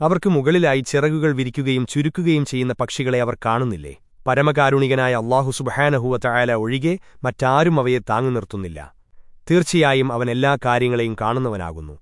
അവർക്ക് മുകളിലായി ചിറകുകൾ വിരിക്കുകയും ചുരുക്കുകയും ചെയ്യുന്ന പക്ഷികളെ അവർ കാണുന്നില്ലേ? പരമകാരുണികനായ അള്ളാഹു സുബഹാനഹുവ തയാല ഒഴികെ മറ്റാരും അവയെ താങ്ങി നിർത്തുന്നില്ല തീർച്ചയായും അവൻ എല്ലാ കാര്യങ്ങളെയും കാണുന്നവനാകുന്നു.